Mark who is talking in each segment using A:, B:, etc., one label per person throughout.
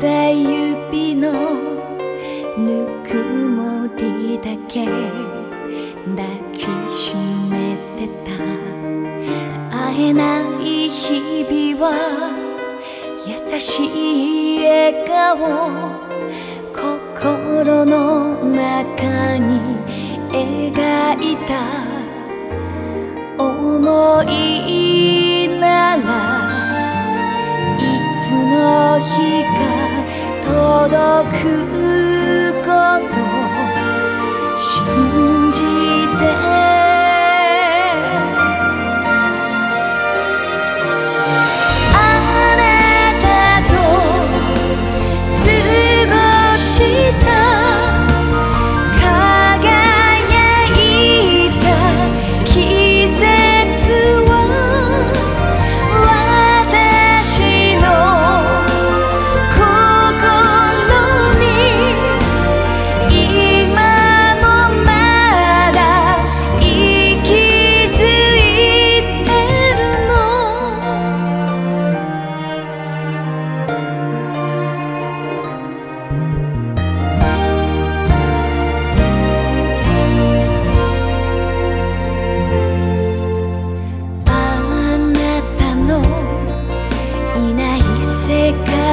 A: た指のぬくもりだけ抱きしめてた。会えない日々は優しい笑顔。心の中に描いた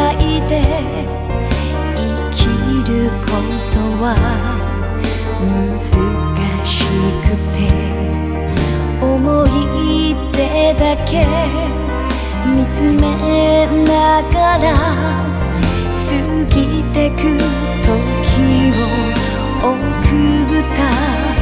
A: 世界で生きることは難しくて思い出だけ見つめながら過ぎてく時を送った。